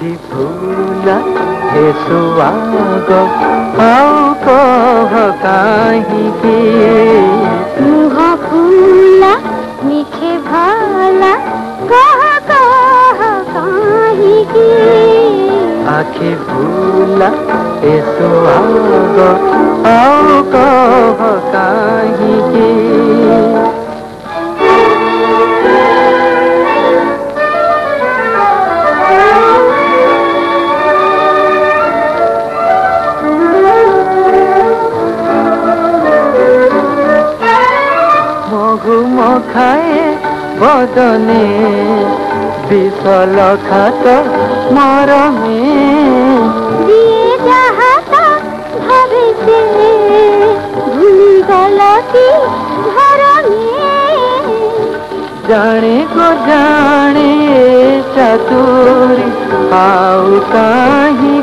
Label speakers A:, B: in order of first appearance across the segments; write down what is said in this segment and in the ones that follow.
A: گے
B: میٹھے بھلا گے
A: آخلا گا مر جت آؤ کہیں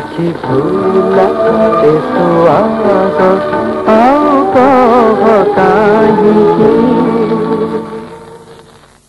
A: آخی بھولا تو